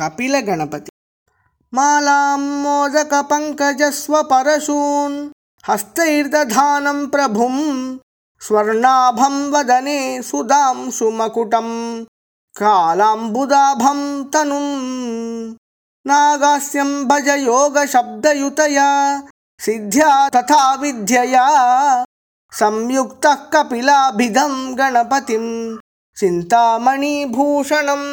कपिलगणपति। मालां मोदकपङ्कजस्वपरशून् हस्तैर्दधानं प्रभुं स्वर्णाभं वदने सुदां सुमकुटं कालाम्बुदाभं तनुं। नागास्यं भज योगशब्दयुतया सिद्ध्या तथा विद्यया संयुक्तः कपिलाभिधं गणपतिं चिन्तामणिभूषणम्।